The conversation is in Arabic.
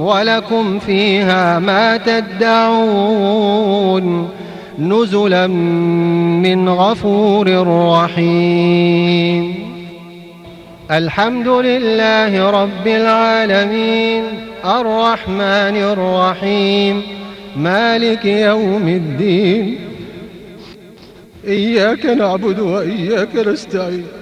ولكم فيها ما تدعون نزلا من غفور رحيم. الحمد لله رب العالمين الرحمن الرحيم مالك يوم الدين. إياك نعبد وإياك نستعين.